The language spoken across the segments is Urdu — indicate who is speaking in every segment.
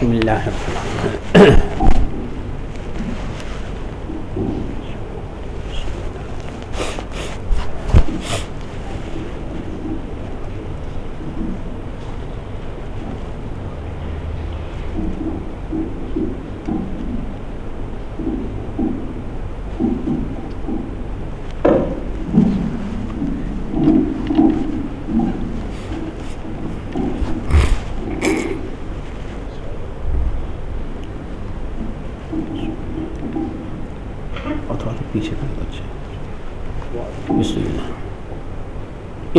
Speaker 1: بسم الله الرحمن اور تھوڑا سا پیچھے کر دو اچھا بسم اللہ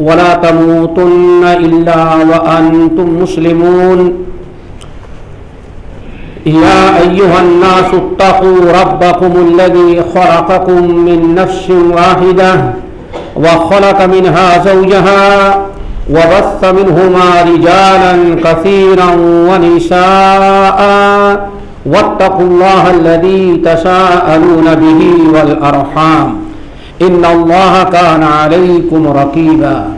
Speaker 1: ولا تموتن إلا وأنتم مسلمون. يا أيها الناس اتقوا ربكم الذي خلقكم من نفس واحدة وخلق منها زوجها وبث منهما رجالا كثيرا ونساء واتقوا الله الذي تساءلون به والأرحام. إن الله كان عليكم رقيبا.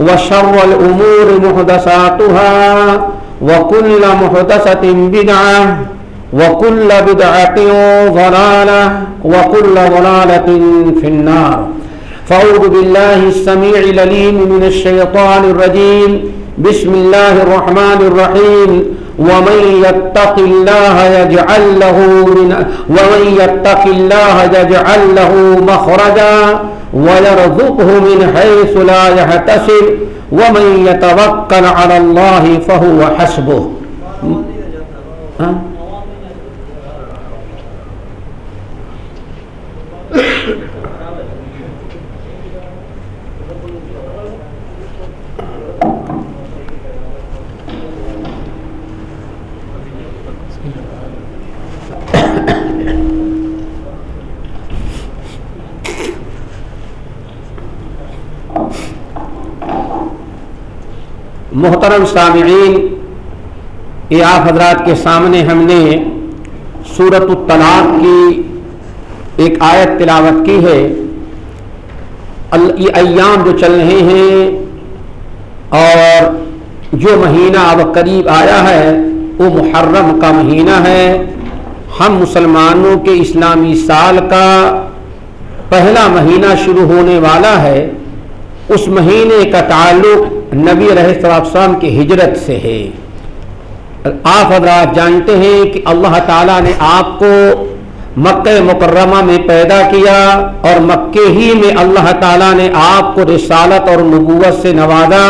Speaker 1: وشر الأمور محدثاتها وكل محدثة بدعة وكل بدعة ضلالة وكل ضلالة في النار. فأعوذ بالله السميع العليم من الشيطان الرجيم. بسم الله الرحمن الرحيم. ومن يتق الله يجعل له من ومن يتق الله يجعل له مخرجا. ويرزقه من حيث لا يحتسب ومن يتوكل على الله فهو حسبه ها؟ محترم سامعین یہ آپ حضرات کے سامنے ہم نے سورت الطلاق کی ایک آیت تلاوت کی ہے۔ یہ ایام جو چل رہے ہیں اور جو مہینہ اب قریب آیا ہے، وہ محرم کا مہینہ ہے۔ ہم مسلمانوں کے اسلامی سال کا پہلا مہینہ شروع ہونے والا ہے۔ اس مہینے کا تعلق نبی رہ السلام کی ہجرت سے ہے۔ آپ حضرات جانتے ہیں کہ اللہ تعالیٰ نے آپ کو مکہ مکرمہ میں پیدا کیا اور مکے ہی میں اللہ تعالیٰ نے آپ کو رسالت اور نبوت سے نوازا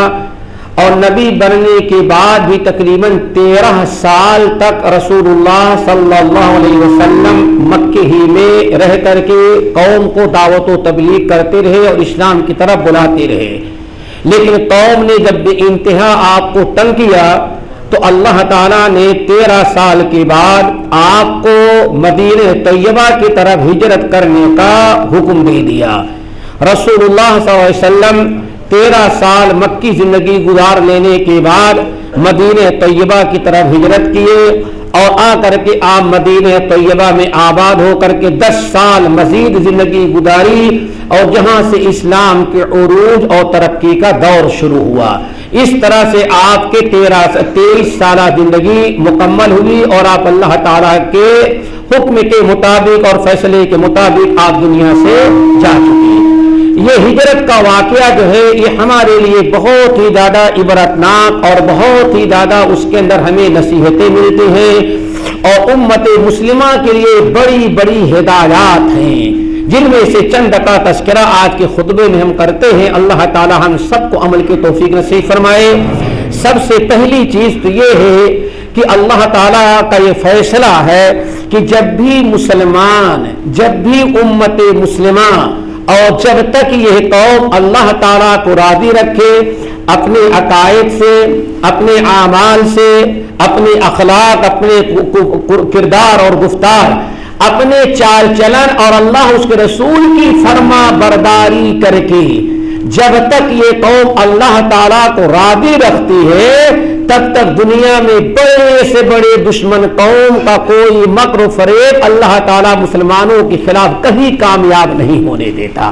Speaker 1: اور نبی بننے کے بعد بھی تقریباً تیرہ سال تک رسول اللہ صلی اللہ علیہ وسلم مکے ہی میں رہ کر کے قوم کو دعوت و تبلیغ کرتے رہے اور اسلام کی طرف بلاتے رہے۔ لیکن قوم نے جب انتہا آپ کو تنگ کیا تو اللہ تعالیٰ نے تیرہ سال کے بعد آپ کو مدینہ طیبہ کی طرف ہجرت کرنے کا حکم دے دیا۔ رسول اللہ صلی اللہ علیہ وسلم تیرہ سال مکی زندگی گزار لینے کے بعد مدینہ طیبہ کی طرف ہجرت کیے۔ اور آ کر کے آپ مدینہ طیبہ میں آباد ہو کر کے دس سال مزید زندگی گزاری اور جہاں سے اسلام کے عروج اور ترقی کا دور شروع ہوا۔ اس طرح سے آپ کے تیرہ تیئیس سالہ زندگی مکمل ہوئی اور آپ اللہ تعالیٰ کے حکم کے مطابق اور فیصلے کے مطابق آپ دنیا سے جا چکی یہ ہجرت کا واقعہ جو ہے، یہ ہمارے لیے بہت ہی زیادہ عبرتناک اور بہت ہی زیادہ اس کے اندر ہمیں نصیحتیں ملتی ہیں۔ اور امت مسلمہ کے لیے بڑی بڑی ہدایات ہیں۔ جن میں سے چند کا تذکرہ آج کے خطبے میں ہم کرتے ہیں۔ اللہ تعالی ہم سب کو عمل کے توفیق نصیب فرمائے۔ سب سے پہلی چیز تو یہ ہے کہ اللہ تعالیٰ کا یہ فیصلہ ہے کہ جب بھی مسلمان، جب بھی امت مسلمہ اور جب تک یہ قوم اللہ تعالیٰ کو راضی رکھے اپنے عقائد سے، اپنے اعمال سے اپنے اخلاق، اپنے کردار اور گفتار، اپنے چال چلن اور اللہ اس کے رسول کی فرما برداری کر کے جب تک یہ قوم اللہ تعالیٰ کو راضی رکھتی ہے تب تک دنیا میں بڑے سے بڑے دشمن قوم کا کوئی مکر و فریب اللہ تعالیٰ مسلمانوں کے خلاف کہیں کامیاب نہیں ہونے دیتا۔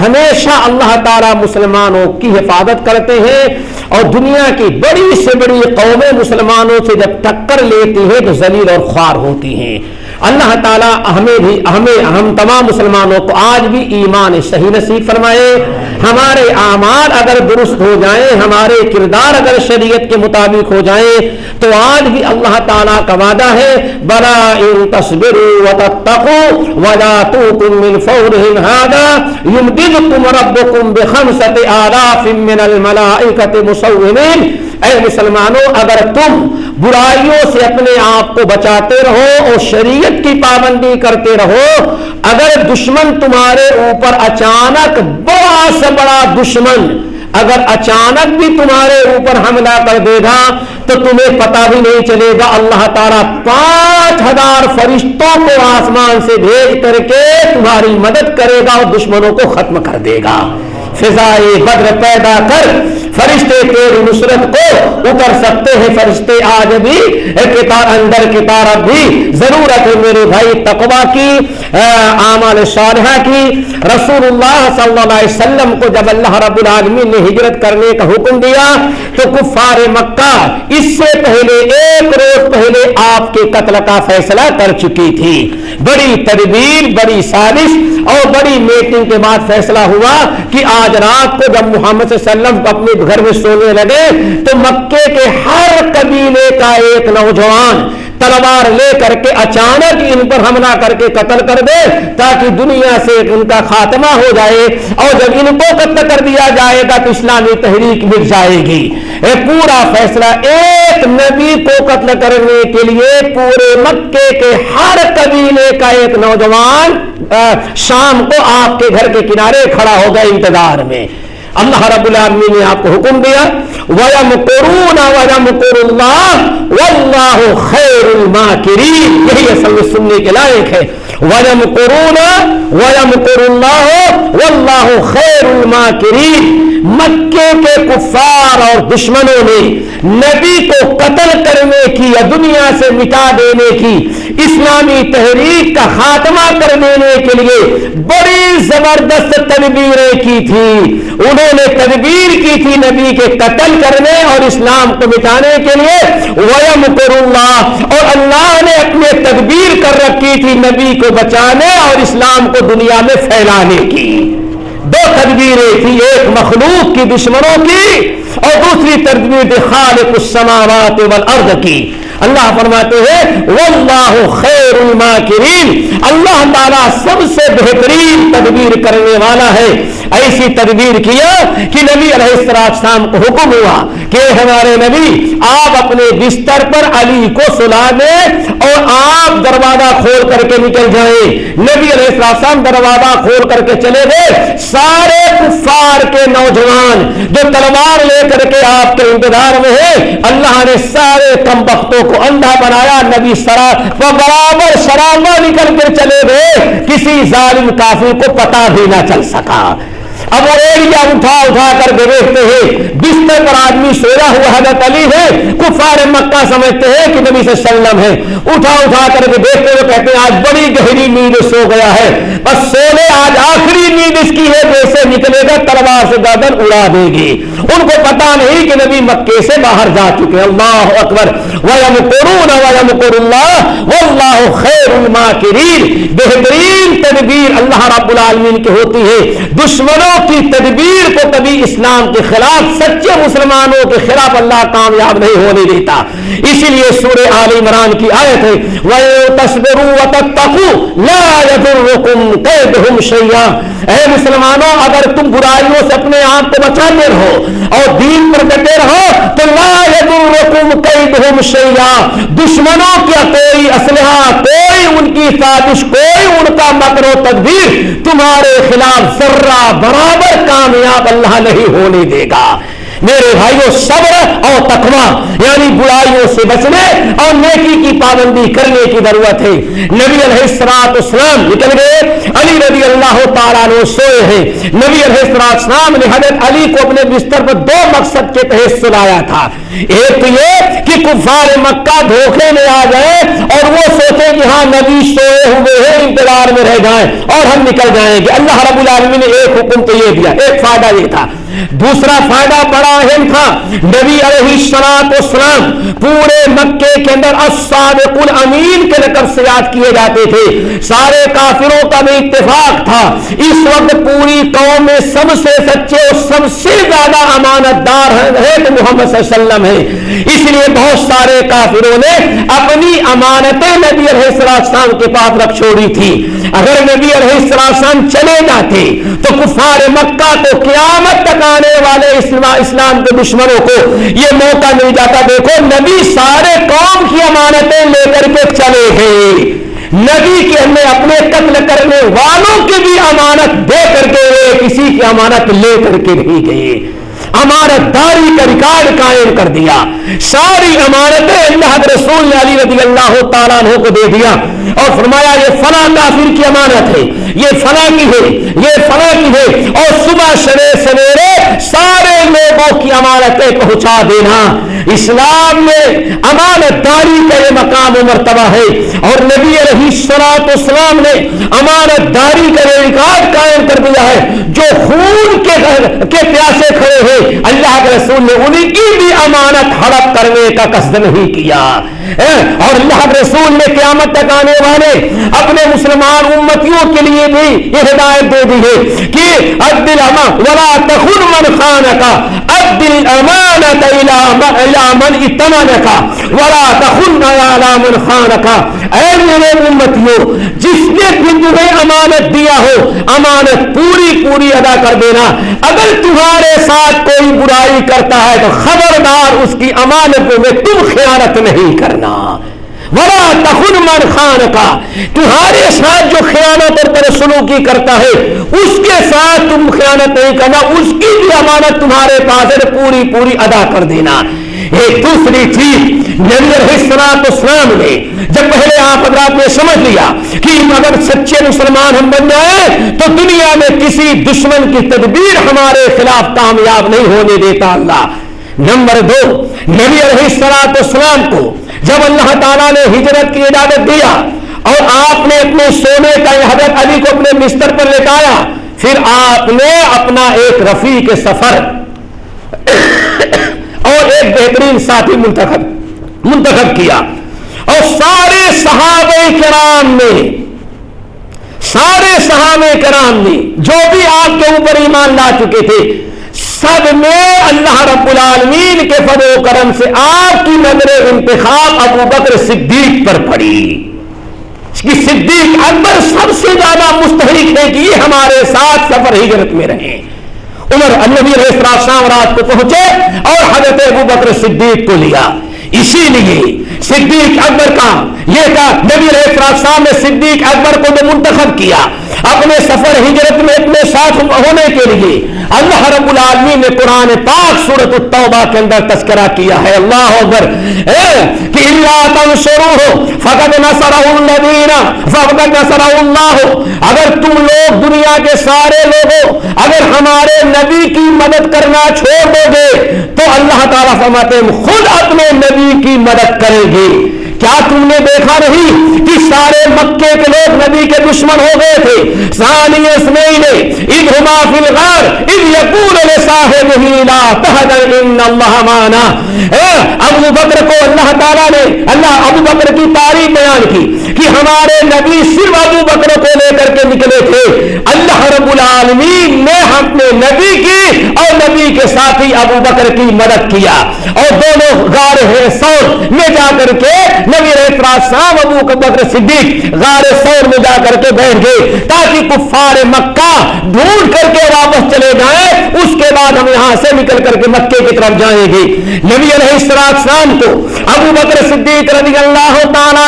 Speaker 1: ہمیشہ اللہ تعالیٰ مسلمانوں کی حفاظت کرتے ہیں اور دنیا کی بڑی سے بڑی قومیں مسلمانوں سے جب ٹکر لیتی ہیں تو ذلیل اور خوار ہوتی ہیں۔ اللہ تعالیٰ ہمیں بھی ہمیں ہم تمام مسلمانوں کو آج بھی ایمان صحیح نصیب فرمائے۔ ہمارے اعمال اگر درست ہو جائیں، ہمارے کردار اگر شریعت کے مطابق ہو جائیں، تو آج بھی اللہ تعالیٰ کا وعدہ ہے، بلا ان تصبر ولا توکم من فورہم هذا يمددكم ربكم بخمسة آلاف من الملائكة اے مسلمانوں، اگر تم برائیوں سے اپنے آپ کو بچاتے رہو اور شریعت کی پابندی کرتے رہو، اگر دشمن تمہارے اوپر اچانک بڑا سے بڑا دشمن، اگر اچانک بھی تمہارے اوپر حملہ کر دے گا، تو تمہیں پتا بھی نہیں چلے گا، اللہ تعالیٰ پانچ ہزار فرشتوں کو آسمان سے بھیج کر کے تمہاری مدد کرے گا اور دشمنوں کو ختم کر دے گا۔ فضائے بدر پیدا کر فرشتے تیری نصرت کو اتر سکتے ہیں، فرشتے آج بھی کتاب اندر کتاب بھی ضرورت ہے میرے بھائی تقوا کی اعمال صالحہ کی۔ رسول اللہ صلی اللہ علیہ وسلم کو جب اللہ رب العالمین نے ہجرت کرنے کا حکم دیا تو کفار مکہ اس سے پہلے، ایک روز پہلے آپ کے قتل کا فیصلہ کر چکی تھی۔ بڑی تدبیر، بڑی سازش اور بڑی میٹنگ کے بعد فیصلہ ہوا کہ آج رات کو جب محمد صلی اللہ علیہ وسلم اپنے گھر میں سونے لگے تو مکے کے ہر قبیلے کا ایک نوجوان تلوار لے کر کے اچانک ان پر حملہ کر کے قتل کر دے تاکہ دنیا سے ان کا خاتمہ ہو جائے اور جب ان کو قتل کر دیا جائے گا تو اسلامی تحریک مٹ جائے گی۔ اے پورا فیصلہ ایک نبی کو قتل کرنے کے لیے پورے مکے کے ہر قبیلے کا ایک نوجوان شام کو آپ کے گھر کے کنارے کھڑا ہو گئے انتظار میں۔ اللہ رب العالمین نے آپ کو حکم دیا، وَيَمْقُرُونَ وَيَمْقُرُ اللَّهُ وَاللَّهُ خَيْرُ الْمَاكِرِينَ یہی اصل سننے کے لائق ہے۔ وَيَمْقُرُونَ وَيَمْقُرُ اللَّهُ وَاللَّهُ خَيْرُ الْمَاكِرِينَ۔ مکے کے کفار اور دشمنوں نے نبی کو قتل کرنے کی یا دنیا سے مٹا دینے کی اسلامی تحریک کا خاتمہ کر دینے کے لیے بڑی زبردست تدبیریں کی تھی۔ انہوں نے تدبیر کی تھی نبی کے قتل کرنے اور اسلام کو مٹانے کے لیے۔ ویم اللہ اور اللہ نے اپنے تدبیر کر رکھی تھی نبی کو بچانے اور اسلام کو دنیا میں پھیلانے کی۔ دو تدبیریں تھی ایک مخلوق کی دشمنوں کی اور دوسری تدبیر خالق السماوات والارض کی۔ اللہ فرماتے ہیں، واللہ خیر الماکرین. اللہ تعالیٰ سب سے بہترین تدبیر کرنے والا ہے۔ ایسی تدبیر کیا کہ نبی علیہ السلام کو حکم ہوا کہ ہمارے نبی آپ اپنے بستر پر علی کو سلا دیں اور آپ دروازہ کھول کر کے نکل جائیں۔ نبی علیہ السلام دروازہ کھول کر کے چلے گئے۔ سارے کفار کے نوجوان جو تلوار لے کر کے آپ کے انتظار میں ہے اللہ نے سارے کم بختوں کو اندھا بنایا۔ نبی سرا برابر شرابہ نکل کر چلے گئے۔ کسی ظالم کافی کو پتا بھی نہ چل سکا۔ اب وہ ایریا اٹھا اٹھا کر کے دیکھتے ہیں۔ بستر پر آدمی سویا ہوا حضرت علی ہے، کفار مکہ سمجھتے ہیں کہ نبی صلی اللہ علیہ وسلم ہے اٹھا اٹھا کر کے دیکھتے ہوئے کہتے ہیں، آج بڑی گہری نیند سو گیا ہے۔ بس سونے، آج آخری نیند اس کی ہے جیسے نکلے گا، تلوار سے گردن اڑا دے گی۔ ان کو پتا نہیں کہ نبی مکے سے باہر جا چکے اللہ اکبر۔ ویم قرون ویم قر اللہ واللہ خیر الماکرین بہترین تدبیر اللہ رب العالمین کی ہوتی ہے۔ دشمنوں کی تدبیر کو کبھی اسلام کے خلاف سے سچے مسلمانوں کے خلاف اللہ کامیاب نہیں ہونے دیتا۔ اسی لیے سورہ آل عمران کی آیت ہے وَيَتَصْبِرُوا وَتَتَّقُوا لَا يَذُرُّكُمْ قَيْدُهُمْ شَيْئًا۔ اے مسلمانوں، اگر تم برائیوں سے اپنے آپ کو بچاتے رہو اور دین پر ڈٹے رہو، تو لا يَذُرُّكُمْ قَيْدُهُمْ شَيْئًا۔ دشمنوں کیا کوئی اسلحہ کوئی ان کی سازش، کوئی ان کا مکر و تدبیر تمہارے خلاف ذرہ برابر کامیاب اللہ نہیں ہونے دے گا۔ میرے بھائیوں، صبر اور تقوی یعنی برائیوں سے بچنے اور نیکی کی پابندی کرنے کی ضرورت ہے۔ نبی علیہ السلاط اسلام نکل گئے علی رضی اللہ تعالیٰ نے سوئے ہیں۔ نبی علیہ السلاط اسلام نے حضرت علی کو اپنے بستر پر دو مقصد کے تحت سلایا تھا۔ ایک تو یہ کہ کفار مکہ دھوکے میں آ جائے اور وہ سوچے کہ ہاں نبی سوئے ہوئے ہیں، انتظار میں رہ جائیں اور ہم نکل جائیں گے اللہ رب العالمین نے ایک حکم تو یہ دیا، ایک فائدہ یہ تھا۔ دوسرا فائدہ بڑا اہم تھا۔ نبی علیہ السلام اسلام پورے مکے کے اندر الصادق الامین کے لقب سے یاد کیے جاتے تھے۔ سارے کافروں کا بھی اتفاق تھا۔ اس وقت پوری قوم میں سب سے سچے اور سب سے زیادہ امانت دار ہے تو محمد صلی اللہ علیہ وسلم ہے اس لیے بہت سارے کافروں نے اپنی امانتیں نبی علیہ السلام کے پاس رکھ چھوڑی تھی۔ اگر نبی علیہ السلام چلے جاتے تو کفار مکہ کو قیامت تک بنانے والے اسلام کے دشمنوں کو یہ موقع مل جاتا دیکھو، نبی سارے قوم کی امانتیں لے کر کے چلے گئے۔ نبی کے ہمیں اپنے قتل کرنے والوں کی بھی امانت دے کر کے کسی کی امانت لے کر کے نہیں گئے۔ امارت داری کا ریکارڈ قائم کر دیا۔ ساری امارتیں اللہ رسول علی رضی اللہ تعالیٰ عنہ کو دے دیا۔ اور فرمایا، یہ فلاں کافر کی امانت ہے، یہ فلاں کی ہے، یہ فلاں کی ہے۔ اور صبح شرے سویرے سارے لوگوں کی امانتیں پہنچا دینا۔ اسلام میں امانت داری کا یہ مقام و مرتبہ ہے اور نبی علیہ سلاط اسلام نے امانت داری کا یہ ریکارڈ قائم کر دیا ہے جو خون کے کے پیاسے کھڑے ہیں اللہ کے رسول نے انہیں کی بھی امانت ہڑپ کرنے کا قصد نہیں کیا اور اللہ رسول نے قیامت تک آنے والے اپنے مسلمان امتیوں کے لیے بھی یہ ہدایت دے دی ہے کہ عبدل ولا تخن من خان کا عبدل امانت من اتمن کا ولا تخن من خان کا اے میرے امتیوں جس نے بھی تمہیں امانت دیا ہو، امانت پوری پوری ادا کر دینا۔ اگر تمہارے ساتھ کوئی برائی کرتا ہے تو خبردار اس کی امانت میں تم خیانت نہیں کرنا۔ بڑا تخن من خان کا تمہارے ساتھ جو خیانت اور ترسلوکی کرتا ہے، اس کے ساتھ تم خیانت نہیں کرنا۔ اس کی بھی امانت تمہارے پاس ہے، پوری پوری ادا کر دینا۔ ایک دوسری چیز یعنی اسلام نے، جب پہلے آپ حضرات نے سمجھ لیا کہ اگر سچے مسلمان ہم بن جائیں تو دنیا میں کسی دشمن کی تدبیر ہمارے خلاف کامیاب نہیں ہونے دیتا اللہ۔ نمبر دو، نبی علیہ السلاط اسلام کو جب اللہ تعالیٰ نے ہجرت کی اجازت دیا اور آپ نے اپنے سونے کا حضرت علی کو اپنے بستر پر لٹایا، پھر آپ نے اپنا ایک رفیع کے سفر ایک بہترین ساتھی منتخب منتخب کیا۔ اور سارے صحابہ کرام نے سارے صحابہ کرام نے جو بھی آپ کے اوپر ایمان لا چکے تھے، سب میں اللہ رب العالمین کے فضل و کرم سے آپ کی نظر انتخاب ابو بکر صدیق پر پڑی۔ صدیق اکبر سب سے زیادہ مستحق ہے کہ یہ ہمارے ساتھ سفر ہجرت میں رہے۔ عمر النبی علیہ السلام رات کو پہنچے اور حضرت ابو بکر صدیق کو لیا۔ اسی لیے صدیق اکبر کا یہ کہا نبی علیہ السلام نے صدیق اکبر کو منتخب کیا۔ اپنے سفر ہجرت میں اپنے ساتھ ہونے کے لیے اللہ رب العالمین نے قرآن پاک صورت التوبہ کے اندر تذکرہ کیا ہے۔ اللہ اکبر۔ کہ اللہ تنصرو ہو فقط نصر الذین نصر اللہ۔ ہو اگر تم لوگ دنیا کے سارے لوگوں، اگر ہمارے نبی کی مدد کرنا چھوڑ دو گے، تو اللہ تعالیٰ فرماتے ہیں، خود اپنے نبی کی مدد کرے گی کیا تم نے دیکھا نہیں کہ سارے مکے کے لوگ نبی کے دشمن ہو گئے تھے؟ سانی اسمئی نے ہما فی الغار عید یقول صاحب لا تحزن ان اللہ مانا ابو بکر کو اللہ تعالیٰ نے، اللہ ابو بکر کی تاریخ بیان کی کہ ہمارے نبی صرف ابو بکر کو لے کر کے نکلے تھے۔ اللہ رب العالمین نے اپنے نبی کی اور نبی کے ساتھی ابو بکر کی مدد کیا۔ اور دونوں غار سور میں جا کر کے نبی شام ابو بکر صدیق غار سور میں جا کر کے بیٹھ گئے تاکہ کفار مکہ ڈھونڈ کر کے واپس چلے جائیں۔ اس کے بعد ہم یہاں سے نکل کر کے مکے کی طرف جائیں گے۔ نبی علیہ السلام کو ابو بکر صدیق رضی اللہ تعالیٰ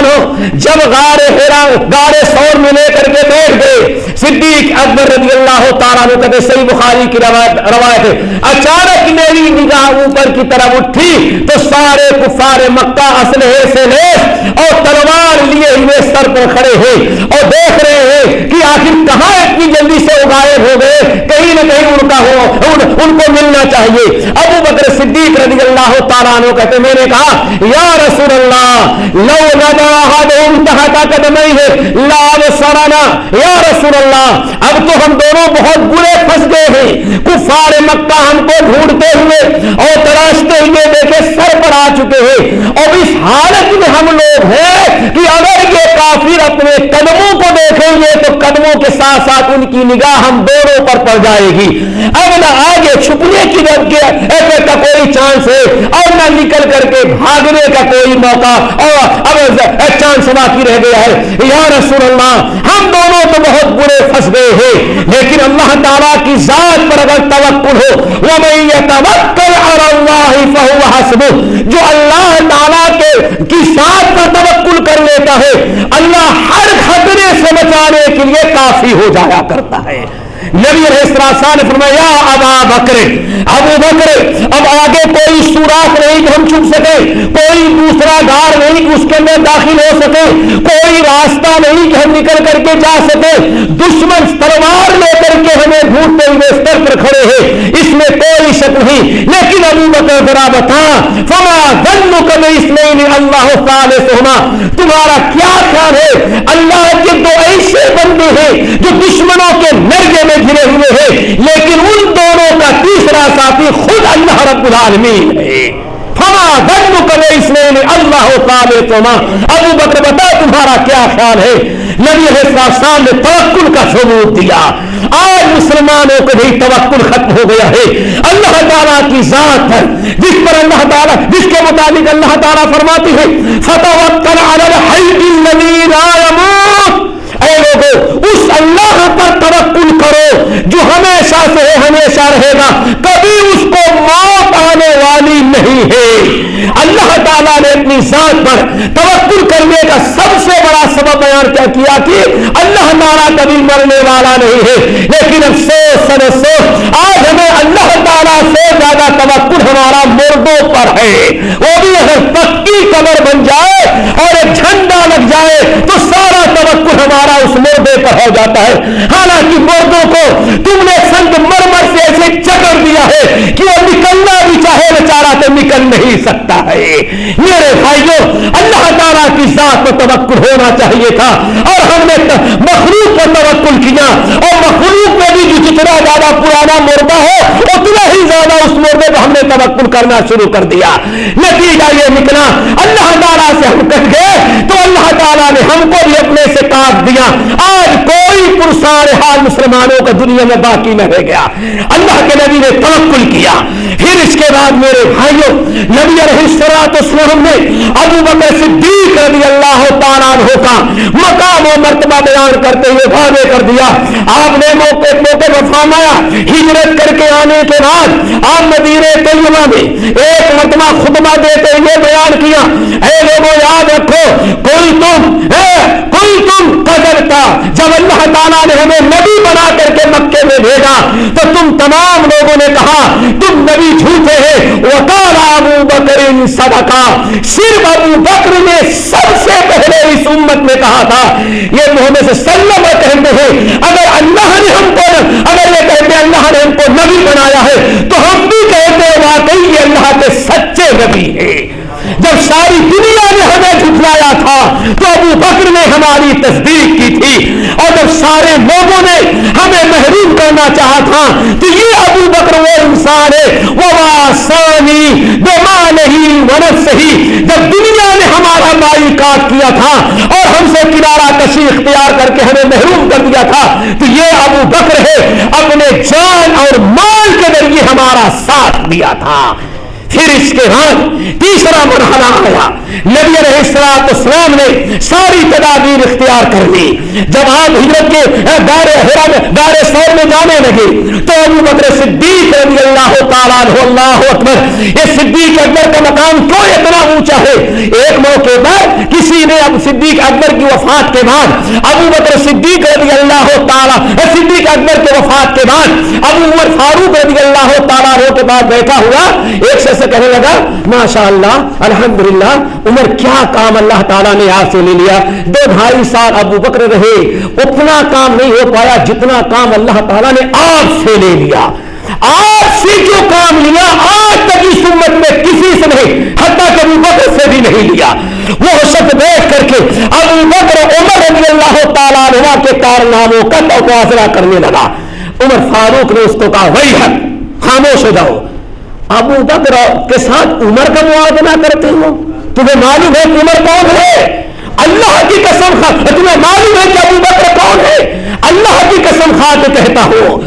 Speaker 1: جب غار ہیرا، غار سور میں لے کر کے بیٹھ گئے۔ صدیق اکبر رضی اللہ تعالیٰ نو کہتے صحیح بخاری کی روایت روایت ہے۔ اچانک میری نگاہ اوپر کی طرف اٹھی تو سارے کفار مکہ اسلحے سے لے اور تلوار لیے ہوئے سر پر کھڑے ہیں اور دیکھ رہے ہیں کہ آخر کہاں اتنی جلدی سے غائب ہو گئے؟ کہیں نہ کہیں ان کا ہو ان, ان کو ملنا چاہیے۔ ابو بکر صدیق رضی اللہ تعالیٰ عنہ کہتے میں نے کہا یا رسول اللہ لو ندا احدهم تحت قدميه لا سرانا یا رسول اللہ اب تو ہم دونوں بہت برے پھنس گئے ہیں۔ کفار مکہ ہم کو ڈھونڈتے ہوئے اور تراشتے ہوئے دیکھے چکے ہیں۔ اور اس حالت میں ہم لوگ ہیں کہ اگر یہ کافر اپنے قدموں کو دیکھیں گے تو قدموں کے ساتھ ساتھ ان کی نگاہ ہم دونوں پر پڑ جائے گی۔ اب نہ آگے چھپنے کی کا کوئی چانس ہے اور نہ نکل کر کے بھاگنے کا کوئی موقع۔ اور اب چانس باقی رہ گیا ہے۔ یا رسول اللہ، ہم دونوں تو بہت برے پھنس گئے ہیں، لیکن اللہ تعالیٰ کی ذات پر اگر توکل ہو وہ میں یہ توکل اور اللہ فہو حسب جو اللہ تعالیٰ کے کی ساتھ کا توکل کر لیتا ہے۔ اللہ ہر خطرے سے بچانے کے لیے کافی ہو جایا کرتا ہے۔ نبی السلام نے فرمایا ابا بکر، ابو بکر، اب آگے کوئی سوراخ نہیں کہ ہم چھپ سکے کوئی دوسرا گھر نہیں کہ اس کے اندر داخل ہو سکے، کوئی راستہ نہیں کہ ہم نکل کر کے جا سکے دشمن تلوار لے کر کے ہمیں ڈھونڈتے ہوئے استر پر کھڑے ہیں، اس میں کوئی شک نہیں۔ لیکن ابو بکر ذرا بتا، فما ظن کبھی اس میں اللہ تعالی سے ہونا تمہارا کیا خیال ہے؟ اللہ کے دو ایسے بندے ہیں جو دشمنوں کے نرگے میں گرے ہوئے ہیں، لیکن ان دونوں کا تیسرا ساتھی خود اللہ رب العالمین ہے۔ فما اس نے اللہ تعالی ابو بکر، بتا تمہارا کیا خیال ہے؟ نبی السلام نے توکل کا ثبوت دیا۔ آج مسلمانوں کو بھی توکل ختم ہو گیا ہے۔ اللہ تعالیٰ کی ذات ہے، جس پر اللہ تعالیٰ، جس کے مطابق اللہ تعالیٰ فرماتی ہے فتح اے لوگوں اس اللہ پر توکل کرو جو ہمیشہ سے ہمیشہ رہے گا، کبھی اس کو موت آنے والی نہیں ہے۔ اللہ تعالیٰ نے اپنی ذات پر توکل کرنے کا سب سے بڑا سبب بیان کیا کیا کہ اللہ تعالیٰ کبھی مرنے والا نہیں ہے۔ لیکن افسوس، سر افسوس، آج ہمیں اللہ تعالیٰ سے زیادہ توکل ہمارا مردوں پر ہے۔ وہ بھی اگر پکی کمر بن جائے اور ایک جھنڈا لگ جائے تو سارا توکل ہمارا اس مردے پر ہو جاتا ہے۔ حالانکہ مردوں کو تم نے سنگ مرمر سے ایسے چکر دیا ہے کہ وہ نکلنا بھی چاہے بیچارہ تو نکل نہیں سکتا ہے۔ میرے بھائیوں، اللہ تعالیٰ کی ذات پر توکل ہونا چاہیے تھا۔ اور ہم نے مخلوق پر توکل کیا۔ اور مخلوق میں بھی جو جتنا زیادہ پرانا مردہ ہو اتنا ہی زیادہ اس مردے کو ہم نے توکل کرنا شروع کر دیا۔ نتیجہ یہ نکلا، اللہ تعالیٰ سے ہم کٹ گئے تعالیٰ نے ہم کو بھی اپنے سے کاٹ دیا۔ آج کو کوئی پرسار حال مسلمانوں کا دنیا میں باقی نہ رہ گیا۔ اللہ کے نبی نے توکل کیا۔ پھر اس کے بعد میرے بھائیوں، نبی علیہ السلام نے ابو بکر صدیق رضی اللہ تعالیٰ عنہ کا مقام و مرتبہ بیان کرتے ہوئے واضح کر دیا۔ آپ نے موقع موقع پر فرمایا، ہجرت کر کے آنے کے بعد آپ مدینہ طیبہ میں ایک مرتبہ خطبہ دیتے ہوئے بیان کیا۔ اے لوگوں، یاد رکھو کوئی تم فضل کا جب اللہ تعالیٰ نے ہمیں نبی بنا کر کے مکے میں بھیجا، تو تم تمام لوگوں نے کہا، تم نبی جھوٹے ہیں۔ وکال ابو بکر صدقہ صرف ابو بکر نے سب سے پہلے اس امت میں کہا تھا، یہ محمد صلی اللہ کہتے ہیں، اگر اللہ نے ہم کو، اگر یہ کہتے ہیں اللہ نے ہم کو نبی بنایا ہے، تو ہم بھی کہتے ہیں واقعی اللہ کے سچے نبی ہیں۔ جب ساری دنیا ابو بکر نے ہماری تصدیق کی تھی۔ اور جب سارے لوگوں نے ہمیں محروم کرنا چاہا تھا تو یہ ابو بکر وہ انسان ہے۔ وہ آسانی بے ماں نہیں ورت صحیح جب دنیا نے ہمارا مائی کاٹ کیا تھا اور ہم سے کنارہ کشی اختیار کر کے ہمیں محروم کر دیا تھا، تو یہ ابو بکر ہے۔ اپنے جان اور مال کے ذریعے ہمارا ساتھ دیا تھا۔ پھر اس کے بعد تیسرا مرحلہ آیا۔ نبی علیہ السلام اسلام نے ساری تدابیر اختیار کر لی جب آپ ہجرت کے دار سور میں جانے لگے، تو ابو بکر صدیق رضی اللہ تعالیٰ اللہ اکبر یہ صدیق اکبر کا مقام کیوں اتنا اونچا ہے؟ ایک موقع پر کسی نے اب صدیق اکبر کی وفات کے بعد، ابو بکر صدیق رضی اللہ تعالیٰ، صدیق اکبر کے وفات کے بعد، ابو عمر فاروق رضی اللہ تعالیٰ کے بعد بیٹھا ہوا، ایک شخص سے کہنے لگا ماشاء اللہ الحمد عمر کیا کام اللہ تعالیٰ نے آپ سے لے لیا؟ دو ڈھائی سال ابو بکر رہے، اتنا کام نہیں ہو پایا جتنا کام اللہ تعالیٰ نے آپ سے لے لیا۔ آپ سے جو کام لیا؟ آج تک اس امت میں کسی سے نہیں، حتیٰ کہ ابو بکر سے بھی نہیں لیا۔ وہ شخص بیٹھ کر کے ابو بکر عمر رضی اللہ تعالیٰ عنہ کے کارناموں کا توازرہ کرنے لگا۔ عمر فاروق نے اس کو کہا، وہی حق، خاموش ہو جاؤ۔ ابو بکر کے ساتھ عمر کا موازنہ کرتے ہو؟ تمہیں معلوم ہے کہ عمر کون ہے؟ اللہ کی قسم خا تمہیں معلوم ہے کہ ابو بکر کون ہے؟ اللہ کی قسم خا کے کہتا ہو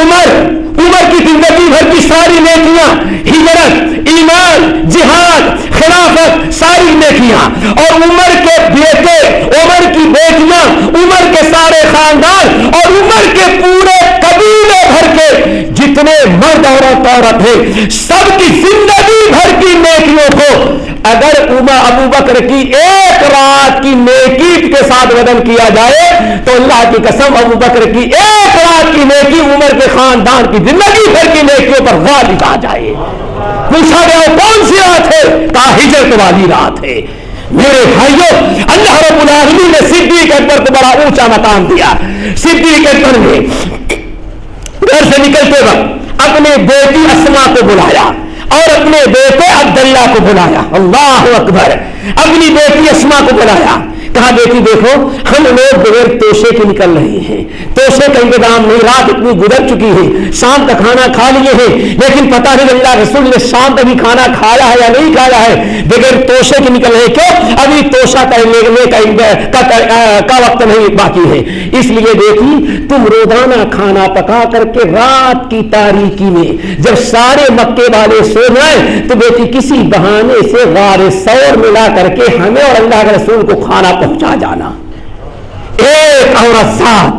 Speaker 1: عمر عمر کی زندگی بھر کی ساری نیکیاں، ہجرت، ایمان، جہاد، خلافت، ساری نیکیاں۔ اور عمر کے بیٹے، عمر کی بیٹیاں، عمر کے سارے خاندان اور عمر کے پورے قبیلے بھر کے، جتنے مرد عورت عورت ہیں، سب کی زندگی بھر کی نیکیوں کو۔ اگر عمر ابو بکر کی ایک رات کی نیکی کے ساتھ وزن کیا جائے، تو اللہ کی قسم ابو بکر کی ایک رات کی نیکی عمر کے خاندان کی زندگی بھر کی نیکیوں پر غالب آ جائے۔ پوچھا گیا، کون سی رات ہے؟ کہا، ہجرت والی رات ہے۔ میرے بھائیوں، اللہ رب العالمین نے صدیق اکبر کو بڑا اونچا مقام دیا۔ صدیق اکبر نے گھر سے نکلتے وقت اپنے بیٹی اسما کو بلایا اور اپنے بیٹے عبداللہ کو بلایا۔ اللہ اکبر۔ اپنی بیٹی اسما کو بلایا۔ کہا، بیٹی دیکھو، ہم لوگ بغیر توشے کے نکل رہے ہیں۔ توشے کا انتظام نہیں، رات اتنی گزر چکی ہے۔ شام کا کھانا کھا لیے ہیں، لیکن پتہ نہیں اللہ رسول نے شام کا بھی کھانا کھایا ہے یا نہیں کھایا ہے۔ بغیر توشے کے نکل رہے، کیوں؟ ابھی توشا کا کا وقت نہیں باقی ہے۔ اس لیے بیٹی، تم روزانہ کھانا پکا کر کے رات کی تاریخی میں، جب سارے مکے والے سو جائیں، تو بیٹی کسی بہانے سے غار سور ملا کر کے ہمیں اور اللہ کے رسول کو کھانا پہنچا جانا۔ ایک عورت ساتھ۔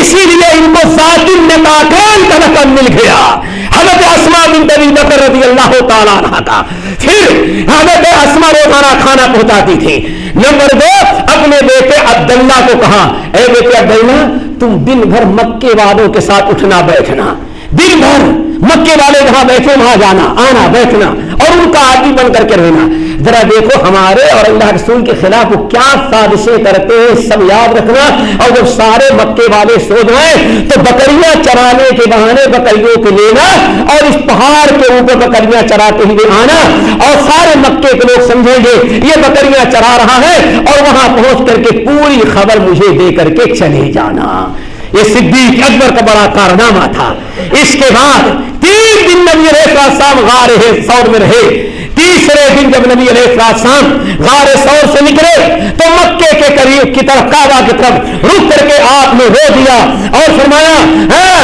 Speaker 1: اسی لیے ان کو ساتن نے ماکان کا رقم مل گیا۔ حضرت اسما بن تبی بکر رضی اللہ تعالیٰ عنہ کا۔ پھر حضرت اسما روزانہ کھانا پہنچاتی تھی۔ نمبر دو، اپنے بیٹے عبداللہ کو کہا، اے بیٹے عبداللہ، تم دن بھر مکے والوں کے ساتھ اٹھنا بیٹھنا۔ دن بھر مکے والے جہاں بیٹھے وہاں جانا، آنا، بیٹھنا اور ان کا آدمی بن کر کے رہنا۔ ذرا دیکھو ہمارے اور اللہ رسول کے خلاف وہ کیا سازشیں کرتے ہیں، سب یاد رکھنا۔ اور جب سارے مکے والے سو جائیں تو بکریاں چرانے کے بہانے بکریوں کے لینا اور اس پہاڑ کے اوپر بکریاں چراتے ہوئے آنا۔ اور سارے مکے کے لوگ سمجھیں گے، یہ بکریاں چرا رہا ہے اور وہاں پہنچ کر کے پوری خبر مجھے دے کر کے چلے جانا۔ یہ صدیق اکبر کا بڑا کارنامہ تھا۔ اس کے بعد تین دن نبی علیہ السلام غار سور میں رہے۔ تیسرے دن جب نبی علیہ السلام غار سور سے نکلے تو مکے کے قریب کی طرف کعبہ کی طرف رک کر کے آپ نے رو دیا اور فرمایا ہاں،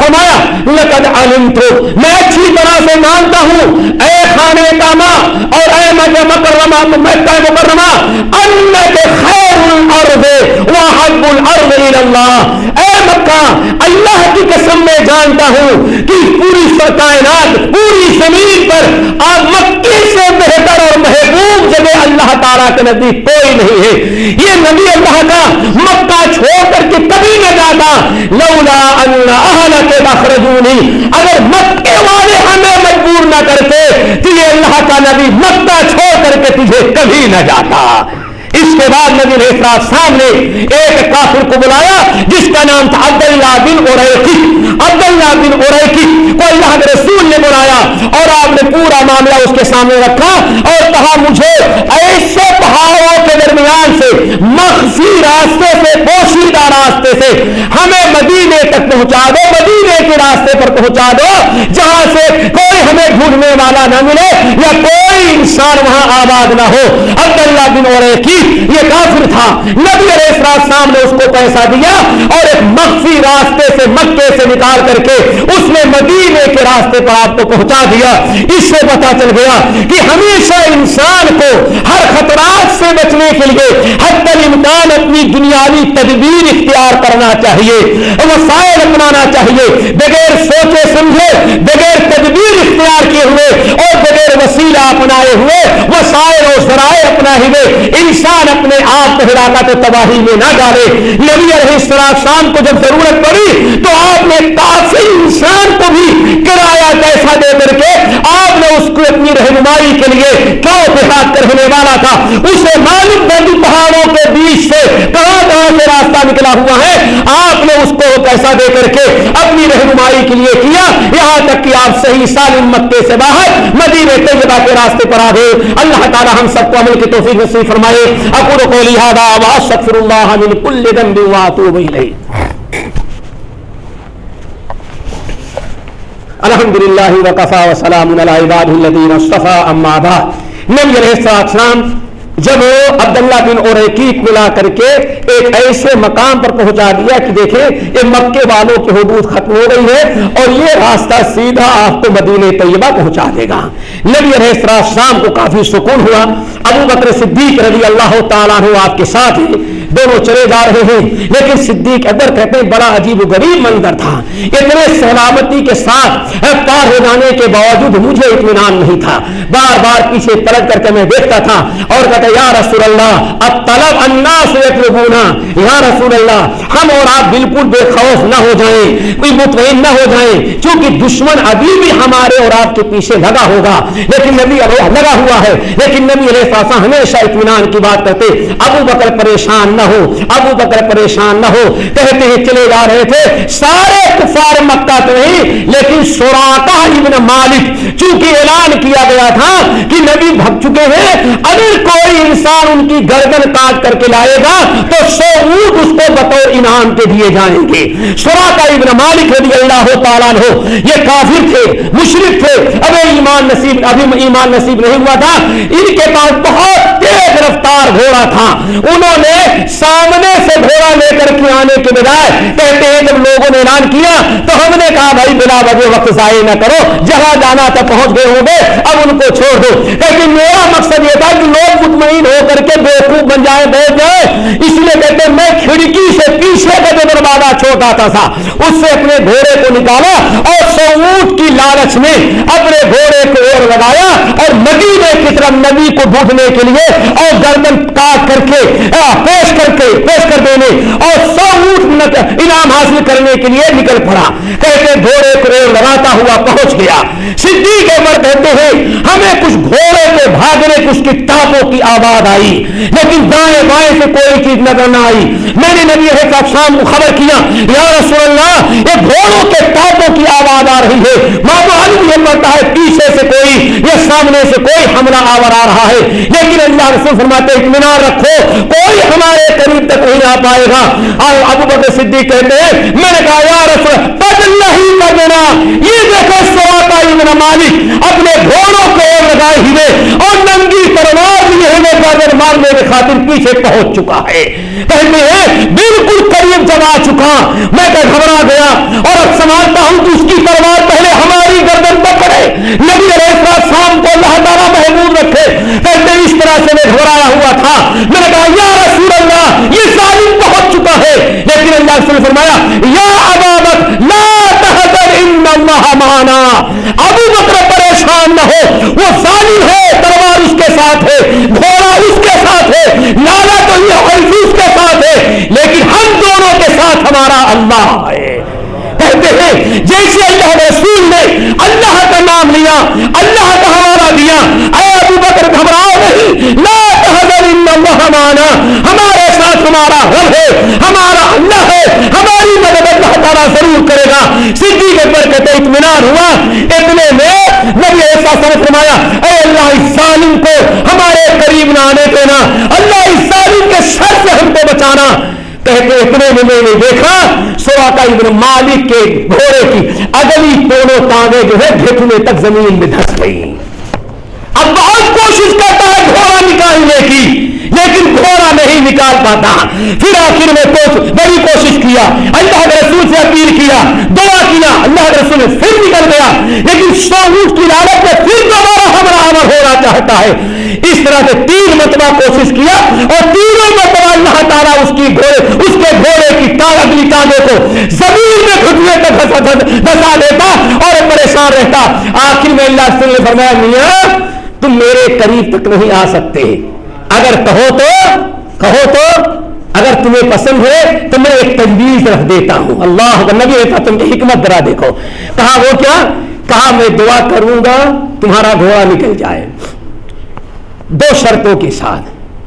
Speaker 1: فرمایا، لقد علمت، میں اچھی طرح سے مانتا ہوں، اے خانے کاما اور اے مکہ مکرمہ مکہ مکرمہ، انک خیر الارض وحب الارض الاللہ۔ اے مکہ، اللہ کی قسم میں جانتا ہوں کہ پوری کائنات، پوری زمین پر آپ مکے سے بہتر اور محبوب جگہ اللہ تعالیٰ کے نزدیک کوئی نہیں ہے۔ یہ نبی اللہ کا مکہ چھوڑ کر کے کبھی نہ جاتا۔ لولا اللہ کے بخرجونی اگر مکے والے ہمیں مجبور نہ کرتے تو یہ اللہ کا نبی مکہ چھوڑ کر کے تجھے کبھی نہ جاتا۔ کے بعد نبی علیہ السلام سامنے ایک کافر کو بلایا، جس کا نام تھا عبداللہ بن اوریکی عبداللہ بن اوریکی کو اللہ کے رسول نے بلایا اور آپ نے پورا معاملہ اس کے سامنے رکھا اور کہا، مجھے ایسے پہاڑوں کے درمیان سے مخفی راستے سے، پوشیدہ راستے سے ہمیں مدینے تک پہنچا دو، مدینے کے راستے پر پہنچا دو، جہاں سے کوئی ہمیں ڈھونڈنے والا نہ ملے یا کوئی انسان وہاں آباد نہ ہو۔ عبداللہ بن اوریکی یہ کافر تھا۔ نبی علیہ السلام نے اس کو پیسہ دیا اور ایک مخفی راستے سے مکے سے نکال کر کے اس نے مدینے کے راستے پر آپ کو پہنچا دیا۔ اس سے پتا چل گیا کہ ہمیشہ انسان کو ہر خطرات سے بچنے کے لیے حد امکان اپنی دنیاوی تدبیر اختیار کرنا چاہیے، وسائل اپنانا چاہیے، بغیر سوچے سمجھے، بغیر تدبیر اختیار کیے ہوئے اور بغیر وسیلہ اپنائے ہوئے، وسائل اور ذرائع اپنا ہوئے، انسان اپنے آپ کو ہلاکت تباہی میں نہ ڈالے۔ نبی علیہ السلام کو جب ضرورت پڑی، تو آپ نے کافی انسان کو بھی کرایہ پیسہ دے کر کے آپ نے اس کو اپنی رہنمائی کے لیے کیوں دیہات کر ہونے والا تھا، اسے معلوم بندی پہاڑوں کے بیچ سے کہاں کہاں سے راستہ نکلا ہوا ہے؟ آپ نے اس کو پیسہ دے کر کے اپنی رہنمائی کے لیے کیا؟ یہاں تک کہ آپ صحیح سالم مکے سے باہر مدینہ طیبہ کے راستے پر آ گئے۔ اللہ تعالی ہم سب کو عمل کی توفیق نصیب فرمائے۔ اقول قولي هذا واستغفر الله من كل ذنب واتوب اليه الحمد لله وكفى وسلام على عباده الذين اصطفى اما بعد۔ نبی علیہ السلام جب وہ عبداللہ بن اور ملا کر کے ایک ایسے مقام پر پہنچا دیا کہ دیکھیں یہ مکے والوں کی حدود ختم ہو گئی ہے اور یہ راستہ سیدھا آپ کو مدینہ طیبہ پہنچا دے گا۔ نبی علیہ السلام کو کافی سکون ہوا۔ ابو بکر صدیق رضی اللہ تعالیٰ آپ کے ساتھ ہی دونوں چلے جا رہے ہیں۔ لیکن صدیق اکبر کہتے ہیں، بڑا عجیب و غریب منظر تھا۔ اتنے سلامتی کے ساتھ پار ہو جانے کے باوجود مجھے اطمینان نہیں تھا۔ بار بار پیچھے پلٹ کر کے میں دیکھتا تھا اور کہتے یا رسول اللہ اب طلب الناس یطلبونا۔ یا رسول اللہ، ہم اور آپ بالکل بے خوف نہ ہو جائیں، کوئی مطمئن نہ ہو جائیں۔ کیونکہ دشمن ابھی بھی ہمارے اور آپ کے پیچھے لگا ہوگا۔ لیکن نبی علیہ، لگا ہوا ہے۔ لیکن نبی علیہ ہمیشہ اطمینان کی بات کرتے، ابو بکر پریشان نہ نہ ہو۔ ابو بکر پریشان نہ ہو۔ کہتے ہیں چلے جا رہے تھے۔ سارے کفار مکہ تو نہیں، لیکن سوراتا ابن مالک چونکہ اعلان کیا گیا تھا کہ نبی بھگ چکے ہیں، اگر کوئی انسان ان کی گردن کاٹ کر کے لائے گا تو سو اونٹ اس کو بطور انعام کے دیے جائیں گے۔ سوراتا ابن مالک رضی اللہ تعالیٰ ہو یہ کافر تھے مشرق تھے۔ ابھی ایمان نصیب ابھی ایمان نصیب نہیں ہوا تھا۔ ان کے پاس بہت تیز رفتار گھوڑا تھا۔ انہوں نے سامنے سے گھوڑا لے کر کے آنے کے بجائے کہتے ہیں جب لوگوں نے اعلان کیا تو ہم نے کہا بھائی بلا وجہ وقت ضائع نہ کرو، جہاں جانا تھا پہنچ گئے ہوں گے، اب ان کو چھوڑ دو۔ لیکن میرا مقصد یہ تھا کہ لوگ مطمئن ہو کر کے بیوقوف بن جائے بیٹھ جائے اس لیے کہتے ہیں میں کھڑکی سے پیچھے کا جو دروازہ تھا اس سے اپنے گھوڑے کو نکالا اور سعود کی لالچ میں اپنے گھوڑے کو اور لگایا اور مدینے کی طرف نبی کو ڈھونڈنے کے لیے اور گردن کاٹ کر کے پیش کر کے، پیش کر دینے اور سو اونٹ انعام حاصل کرنے کے لیے نکل پڑا۔ کہتے گھوڑے کو لگاتا ہوا پہنچ گیا۔ صدیق عمر کہتے ہیں، ہمیں کچھ گھوڑے کے بھاگنے، کچھ کی ٹاپوں کی آواز آئی، لیکن دائیں بائیں سے کوئی چیز نظر نہ آئی۔ میں نے نبی ہے شام کو خبر کیا یا رسول اللہ، یہ گھوڑوں کے ٹاپوں کی آواز آ رہی ہے۔ معلوم یہ پڑتا ہے، پیچھے سے کوئی، یا سامنے سے کوئی حملہ آور آ رہا ہے۔ لیکن اللہ رسول فرماتے اطمینان رکھو، کوئی ہمارے قریب تک نہیں آ پائے گا۔ اور ابو بکر صدیق کہتے ہیں، میں نے کہا، یا رسول اللہ ہی کر یہ دیکھو سواتا ابن مالک، اپنے گھوڑوں کو لگائے ہوئے اور ننگی پرواز یہ ہمیں قادر مارنے کے خاطر پیچھے پہنچ چکا ہے۔ کہتے ہیں بالکل قریب جب آ چکا۔ میں کہ گھبرا گیا اور اب سمجھتا ہوں کہ اس کی پرواز پہلے ہماری گردن پکڑے نبی علیہ السلام شام کو اللہ تعالیٰ محبوب رکھے۔ کہتے اس طرح سے میں گھبرایا ہوا تھا۔ میں نے کہا، یا رسول اللہ، یہ ظالم پہنچ چکا ہے۔ لیکن اللہ رسول نے فرمایا یا عبابت لا تحذر ان اللہ معنا ابو بکر پریشان نہ ہو وہ ظالم ہے تلوار اس کے ساتھ ہے گھوڑا اس کے ساتھ ہے لالا تو یہ حلف اس کے ساتھ ہے لیکن ہم دونوں کے ساتھ ہمارا اللہ جیسے اللہ رسول نے اللہ کا نام لیا، اللہ کا ہمارا دیا، اے ابو بکر گھبراؤ نہیں، لا تحذر ان اللہ مانا ہمارے ساتھ ہمارا رب ہے، ہمارا اللہ ہے، ہماری مدد اللہ تعالیٰ ضرور کرے گا۔ صدیق اکبر کہتے اطمینان ہوا، اتنے میں نبی ایسا سر فرمایا، اے اللہ اس ظالم کو ہمارے قریب نہ آنے دینا، اللہ اس ظالم کے شر سے ہم کو بچانا۔ کہتے اتنے میں میں نے دیکھا سوا کا ابن مالک کے گھوڑے کی اگلی دونوں تانگیں جو ہے گھٹنے تک زمین میں دھس گئی اب بہت کوشش کرتا ہے گھوڑا نکالنے کی۔ لیکن نہیں نکال پاتا۔ پھر آخر میں بڑی کوشش کیا۔ اللہ کے رسول سے اپیل کیا۔ دعا کیا۔ اللہ کے رسول نے پھر نکل گیا۔ لیکن سوٹ کی لالت میں پھر دوبارہ ہمارا عمر ہونا چاہتا ہے۔ اس طرح سے تین مرتبہ کوشش کیا اور تینوں مرتبہ اللہ تعالیٰ اس کی گھوڑے اس کے گھوڑے کی تار اگلی کو زمین میں گھٹنے تک دسا دیتا اور پریشان رہتا۔ آخر میں اللہ سے فرمایا، میاں، تم میرے قریب تک نہیں آ سکتے۔ اگر کہو تو کہو تو، اگر تمہیں پسند ہے تو میں ایک تجویز رکھ دیتا ہوں۔ اللہ نبی رہتا تم کی حکمت درا دیکھو۔ کہا وہ کیا؟ کہا میں دعا کروں گا، تمہارا گھوڑا نکل جائے۔ دو شرطوں کے ساتھ۔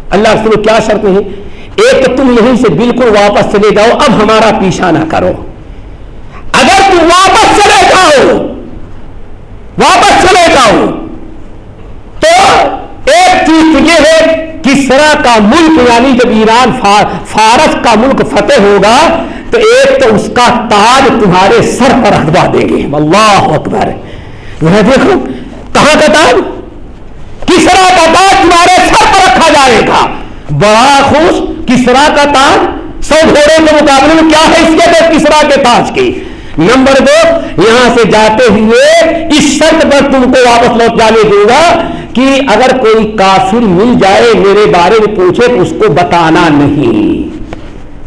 Speaker 1: اللہ سنو کیا شرط نہیں؟ ایک تو تم یہیں سے بالکل واپس چلے جاؤ، اب ہمارا پیچھا نہ کرو۔ اگر تم واپس چلے جاؤ، واپس چلے جاؤ، تو ایک چیز یہ ہے کسرا کا ملک یعنی جب ایران فارس کا ملک فتح ہوگا تو ایک تو اس کا تاج تمہارے سر پر ہٹوا دیں گے۔ اللہ اکبر۔ دیکھو، کہاں کا تاج؟ کسرا کا تاج تمہارے سر پر رکھا جائے گا؟ بڑا خوش کسرا کا تاج؟ سو گھوڑے کے مقابلے میں کیا ہے اس کے کسرا کے تاج کی؟ نمبر دو، یہاں سے جاتے ہوئے اس شرط پر تم کو واپس لوٹ جانے دوں گا کہ اگر کوئی کافر مل جائے میرے بارے میں پوچھے تو اس کو بتانا نہیں۔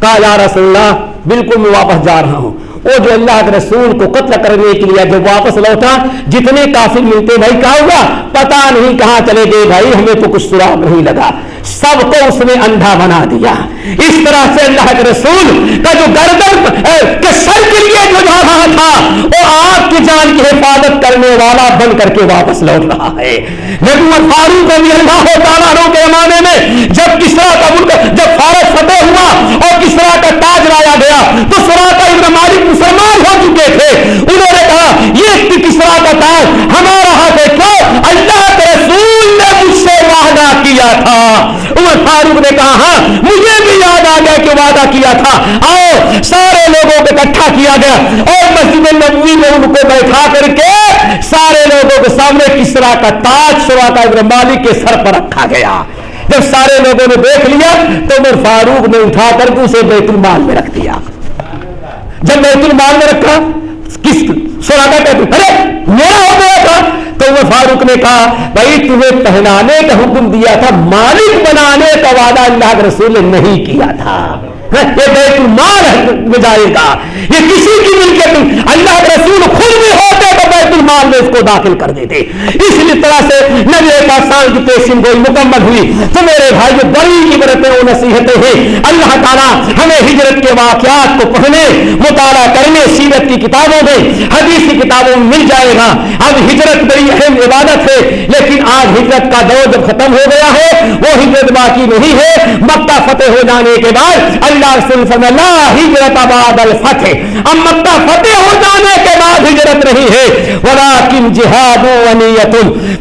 Speaker 1: کہا، یا رسول اللہ، بالکل میں واپس جا رہا ہوں۔ وہ جو اللہ کے رسول کو قتل کرنے کے لیے جب واپس لوٹا، جتنے کافر ملتے بھائی، کہا ہوا پتا نہیں کہاں چلے گئے بھائی، ہمیں تو کچھ سراغ نہیں لگا۔ سب کو اس نے اندھا بنا دیا۔ اس طرح سے اللہ کے رسول کا جو گردن کے سر کے لیے جو جا رہا تھا، وہ آپ کی جان کی حفاظت کرنے والا بن کر کے واپس لوٹ رہا ہے۔ نبوت فاروق رضی اللہ تعالیٰ کے زمانے میں جب کسرا کا ملک، جب فارغ فتح ہوا اور کسرا کا تاج لایا گیا، تو سرا کا ابن مالک مسلمان ہو چکے تھے۔ انہوں نے کہا، یہ کسرا کا تاج ہمارا ہاتھ ہے کیوں کیا تھا؟ عمر فاروق نے کہا ہاں مجھے بھی یاد آ گیا کہ وعدہ کیا تھا۔ آؤ، سارے لوگوں کو اکٹھا کیا گیا۔ اور مسجد نبوی میں ان کو بیٹھا کر کے سارے لوگوں کے سامنے کسرا کا تاج سرا کا مالک کے سر پر رکھا گیا۔ جب سارے لوگوں نے دیکھ لیا، تو عمر فاروق نے اٹھا کر کے اسے بیت المال میں رکھ دیا۔ جب بیت المال میں رکھا، کس سوراگا کہتے، ارے، میرا ہو گیا تھا۔ تو وہ فاروق نے کہا، بھائی تمہیں پہنانے کا حکم دیا تھا، مالک بنانے کا وعدہ اللہ کے رسول نے نہیں کیا تھا۔ یہ بیت المال میں جائے گا یہ کسی کی ملکیت اللہ کے رسول خود بھی ہوتے تو بیت المال میں اس کو داخل کر دیتے۔ اس طرح سے نبی کا سال کی پیشن گوئی مکمل ہوئی۔ تو میرے بھائی، جو بڑی عبرتیں وہ نصیحتیں ہیں، اللہ تعالیٰ ہمیں ہجرت کے واقعات کو پڑھنے، مطالعہ کرنے، سیرت کی کتابوں میں، حدیث کی کتابوں میں مل جائے گا۔ اب ہجرت بڑی اہم عبادت ہے، لیکن آج ہجرت کا دور جب ختم ہو گیا ہے، وہ ہجرت باقی نہیں ہے۔ مکہ فتح ہو جانے کے بعد اللہ اللہ لا ہجرت بعد الفتح اب مکہ فتح ہو جانے کے بعد ہجرت نہیں ہے۔ ولیکن جہاد و نیت۔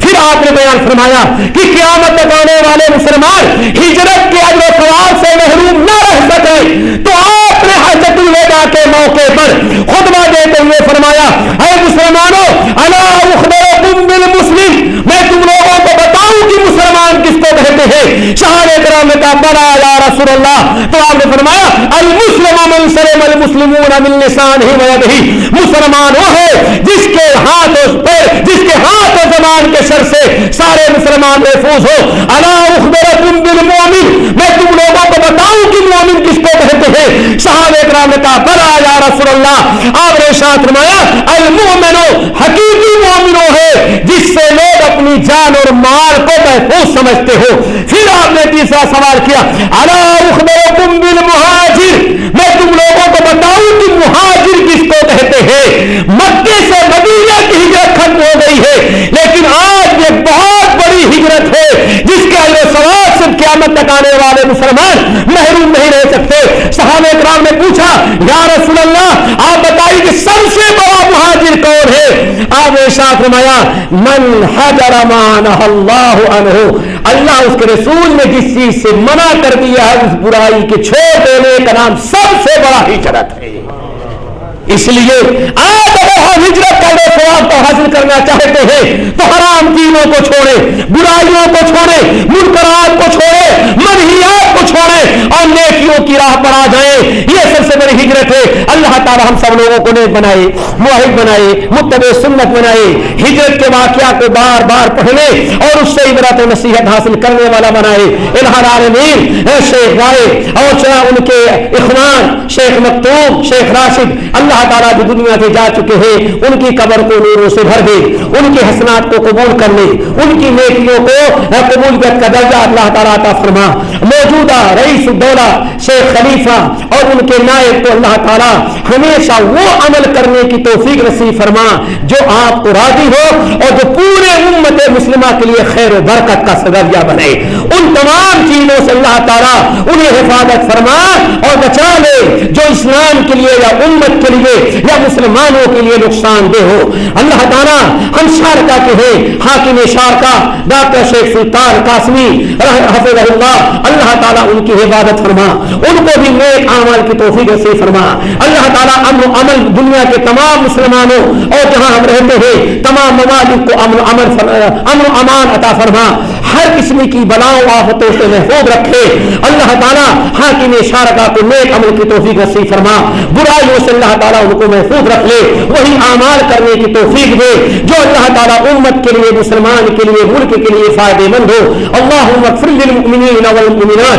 Speaker 1: پھر آپ نے بیان فرمایا کہ قیامت تک آنے والے مسلمان ہجرت کے اجر و ثواب سے محروم نہ رہ سکے۔ تو آپ نے حجت الوداع کے موقع پر خطبہ دیتے ہوئے فرمایا، اے مسلمانوں، الا اخبرکم بالمسلم۔ میں تم لوگوں کو بتاؤں کہ مسلمان کس کو کہتے ہیں؟ شہادہ کرام کا بڑا رسول اللہ۔ تو آپ نے فرمایا المسلم من سلم المسلمون من لسانه ويده مسلمان وہ ہے جس کے ہاتھ اس پر، جس کے ہاتھ اور زبان کے سر سے سارے مسلمان محفوظ ہو۔ الا اخبرکم بالمؤمن۔ میں ہیں۔ صحابہ اکرام نے کہا، بلا یا رسول اللہ آپ نے شاہ رمایا المومنو حقیقی مومنو ہے جس سے لوگ اپنی جان اور مال کو محفوظ سمجھتے ہو۔ پھر آپ نے تیسرا سوال کیا تم بالمہاجر؟ میں تم لوگوں کو بتاؤں کہ مہاجر کس کو کہتے ہیں۔ مکے سے مدینہ کی ہجرت ختم ہو گئی ہے، لیکن آج یہ بہت بڑی ہجرت ہے، جس کے سوال سب قیامت تک آنے والے مسلمان محروم نہیں رہ سکتے۔ صحابہ کرام نے پوچھا، یا رسول اللہ، آپ بتائیے کہ سب سے بڑا مہاجر کون ہے؟ آپ نے ساتھ رمایا من حجر مان اللہ عنہ. اللہ اس کے رسول نے جس چیز سے منع کر دیا ہے، اس برائی کے چھوڑ دینے کا نام سب سے بڑا ہجرت ہے۔ اس لیے آپ اگر ہم ہجرت کر دے کو حاصل کرنا چاہتے ہیں۔ تو حرام چیزوں کو چھوڑے، برائیوں کو چھوڑے، منکرات کو چھوڑے منہیات کو اور نیکیوں کی راہ پر آ جائیں یہ سب سے بڑی ہجرت ہے۔ اللہ تعالی ہم سب لوگوں کو نیک بنائے معاہد بنائے متب سنت بنائے۔ ہجرت کے واقعہ کو بار بار پڑھنے اور اس سے عبرت نصیحت حاصل کرنے والا بنائے۔ الحال عالمین شیخ رائے اور ان کے اخوان، شیخ مکتوب شیخ راشد، اللہ تعالیٰ جو دنیا سے جا چکے ہیں، ان کی قبر کو نوروں سے بھر دے، ان کے حسنات کو قبول کر لے، ان کی نیکیوں کو قبولیت کا درجہ اللہ تعالیٰ عطا فرما۔ موجودہ رئیس الدولہ شیخ خلیفہ اور ان کے نائب کو اللہ تعالیٰ ہمیشہ وہ عمل کرنے کی توفیق نصیب فرما جو آپ کو راضی ہو اور جو پورے امت مسلمہ کے لیے خیر و برکت کا سدرجہ بنے۔ ان تمام چیزوں سے اللہ تعالیٰ انہیں حفاظت فرما اور بچا لے جو اسلام کے لیے یا امت کے لیے یا مسلمانوں کے لیے نقصان دہ ہو۔ اللہ تعالیٰ ہم شارکا کے ہیں، حاکم شارکا ڈاکٹر شیخ سلطان قاسمی حفظ اللہ تعالیٰ ان کی حفاظت فرما، ان کو بھی نیک عمل کی توفیق سے فرما۔ اللہ تعالیٰ امن و عمل دنیا کے تمام مسلمانوں اور جہاں ہم رہتے ہیں، تمام ممالک کو امن و امن امن و امان عطا فرما۔ ہر قسم کی بلاؤں، آفتوں سے محفوظ رکھے۔ اللہ تعالیٰ حاکم شارکا کو نیک عمل کی توفیق سے فرما۔ برائیوں سے اللہ تعالیٰ ان کو محفوظ رکھ لے وہی اعمال کرنے کی توفیق دے جو اللہ تعالیٰ امت کے لیے، مسلمان کے لیے، ملک کے لیے فائدے مند ہو۔ اللهم اغفر للمؤمنين والمؤمنات۔